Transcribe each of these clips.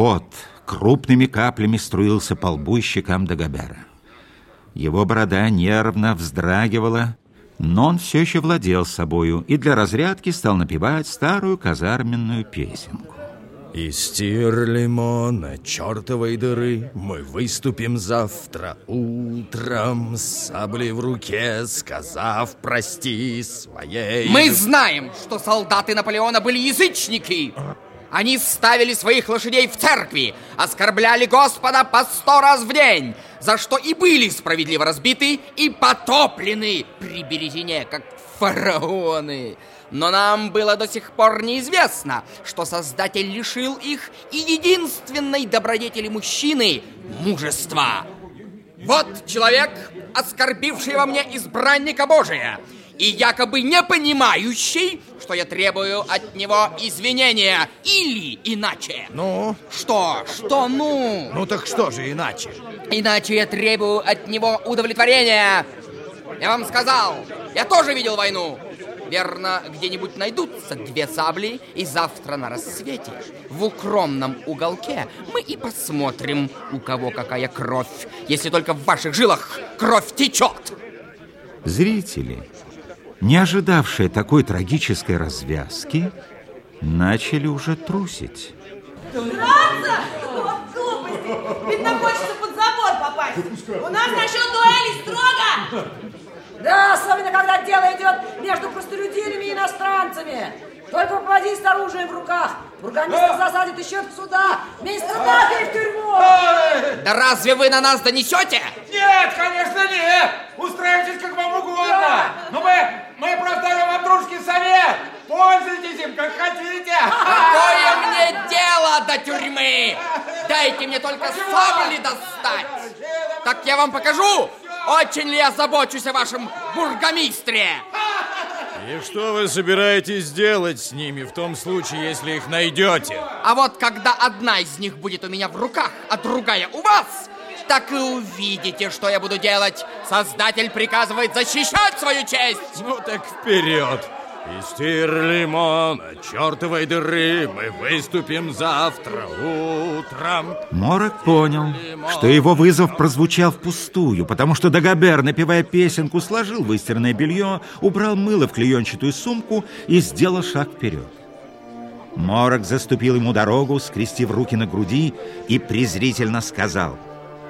Пот крупными каплями струился по лбу и щекам Дагобера. Его борода нервно вздрагивала, но он все еще владел собою и для разрядки стал напевать старую казарменную песенку. Из тирлимона чертовой дыры мы выступим завтра утром с саблей в руке, сказав прости своей... Мы знаем, что солдаты Наполеона были язычники. Они ставили своих лошадей в церкви, оскорбляли Господа по сто раз в день, за что и были справедливо разбиты и потоплены при Березине, как фараоны. Но нам было до сих пор неизвестно, что Создатель лишил их и единственной добродетели мужчины – мужества. Вот человек, оскорбивший во мне избранника Божия, и якобы не понимающий, что я требую от него извинения, или иначе. Ну? Что? Что ну? Ну так что же иначе? Иначе я требую от него удовлетворения. Я вам сказал, я тоже видел войну. Верно, где-нибудь найдутся две сабли, и завтра на рассвете в укромном уголке мы и посмотрим, у кого какая кровь, если только в ваших жилах кровь течет. Зрители, не ожидавшие такой трагической развязки, начали уже трусить. Драться? Вот глупости! Видно, хочется под забор попасть. У нас насчет дуэли строго! Да, особенно когда дело идет между простолюдинами и иностранцами. Только попади с оружием в руках. Бургомистр засадит еще сюда. Вместе с в тюрьму. Да разве вы на нас донесете? Нет, конечно, нет. Устраивайтесь как вам угодно. Но мы, до тюрьмы? Дайте мне только сабли достать. Так я вам покажу, очень ли я забочусь о вашем бургомистре. И что вы собираетесь делать с ними в том случае, если их найдете? А вот когда одна из них будет у меня в руках, а другая у вас, так и увидите, что я буду делать. Создатель приказывает защищать свою честь. Ну так вперед. Из тирлимона чертовой дыры мы выступим завтра утром. Морок понял, что его вызов прозвучал впустую, потому что Дагобер, напевая песенку, сложил выстиранное белье, убрал мыло в клеенчатую сумку и сделал шаг вперед. Морок заступил ему дорогу, скрестив руки на груди и презрительно сказал.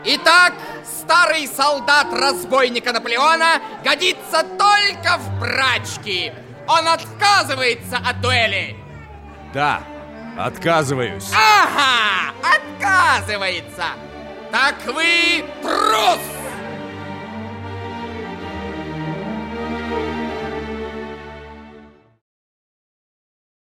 Итак, старый солдат разбойника Наполеона годится только в брачки. Он отказывается от дуэли. Да, отказываюсь. Ага, отказывается. Так вы трус!